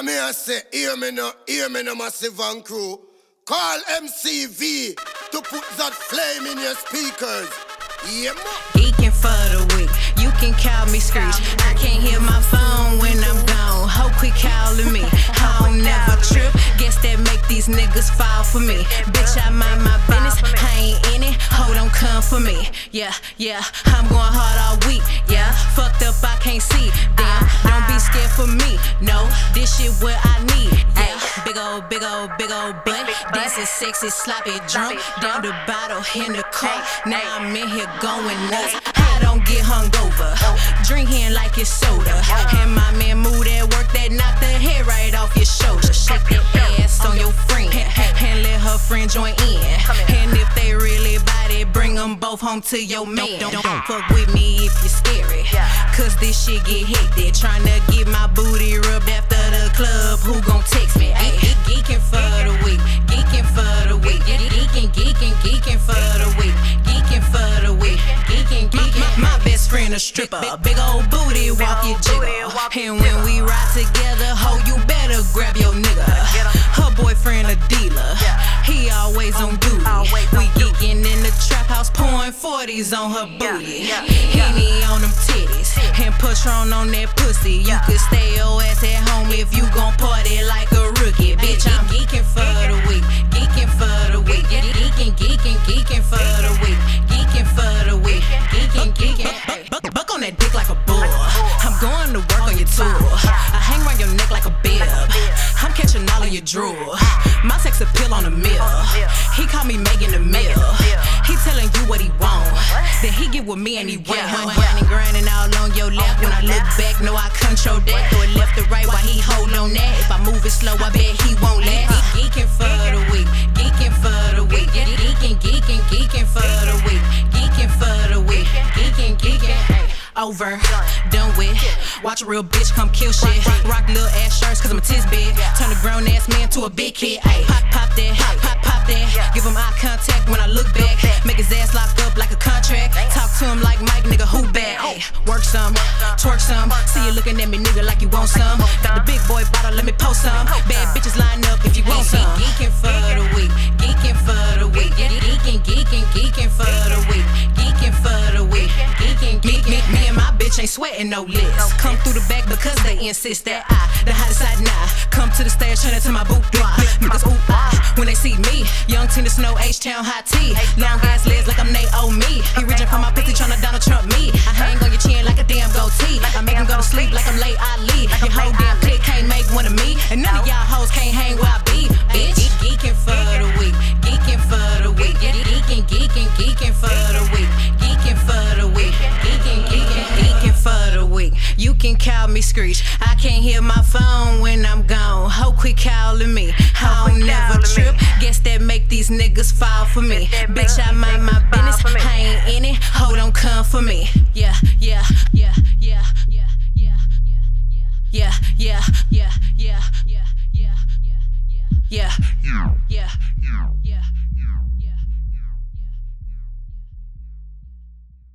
I mean, I say, hear me no, hear me no, massive and crew. Call MCV to put that flame in your speakers. Yeah, man. Geeking for the week. You can call me Screech. I can't hear my phone when I'm gone. Ho quit calling me. I don't never trip. Guess that make these niggas fall for me. Bitch, I mind my business. I ain't in it. Ho don't come for me. Yeah, yeah. I'm going hard all week. Yeah. Fucked up, I can't see. Shit what I need. Yeah. Big old, big old, big old butt. Dancing sexy, sloppy, drunk. Down the bottle in the car. Now I'm in here going nuts. I don't get hungover. Drinking like it's soda. And my man move that work that knock the hair right off your shoulder. Shake that ass on your friend. And let her friend join home to your man. Don't, don't fuck with me if you're scary. Cause this shit get hectic. Tryna get my booty rubbed after the club. Who gon' text me? Ay, geeking for the week. Geeking for the week. Geeking, geeking, geeking for the week. Geeking for the week. Geeking, geeking. My, my best friend a stripper. Big old booty, walk your jigger. And when we ride together, 40s on her booty. Henny on them titties. And Patron on that pussy. You could stay your ass at home if you gon' party like a rookie. Bitch, I'm geeking for the week. Geeking for the week. Geeking, geeking, geeking for the week. Geeking for the week. Geeking, geeking. Buck, buck, buck on that dick like a bull. I'm going to work on your tour. I hang around your neck like a bib. I'm catching all of your drool. Sex appeal on a mill. He call me Megan the Mill. He telling you what he want. Then he get with me and he went grinding, grinding all on your lap. When I look back, know I control that. Throw it left to right while he hold on that. If I move it slow, I bet he won't Over, done with. Watch a real bitch come kill shit. Rock little ass shirts cause I'm a tiz big. Turn a grown ass man to a big kid. Ay, pop, pop that, pop, pop that. Give him eye contact when I look back. Make his ass lock up like a contract. Talk to him like Mike, nigga, who bad? Ay, work some, twerk some. See you looking at me, nigga, like you want some. Got the big boy bottle, let me post some. Bad bitches line up if you want some. Ain't sweating no list. Come through the back because they insist that I, the hottest side now. Come to the stage, turn it to my boudoir. Niggas ooh ah when they see me. Young Tina Snow, H Town high tea. Long ass legs like I'm Naomi. He reaching for my pussy, tryna Donald Trump me. I hang on your chin like a damn goatee. I make him go to sleep like I'm late Ali. Your whole damn clique can't make one of me. And none of y'all hoes can't hang where I be. Bitch, geeking for the week. You can call me Screech. I can't hear my phone when I'm gone. Ho quit calling me. I don't never trip. Guess that make these niggas fall for me. Bitch, I mind my business. I ain't in it. Ho don't come for me. Yeah, yeah, yeah, yeah, yeah, yeah, yeah, yeah, yeah, yeah, yeah, yeah, yeah, yeah, yeah, yeah, yeah.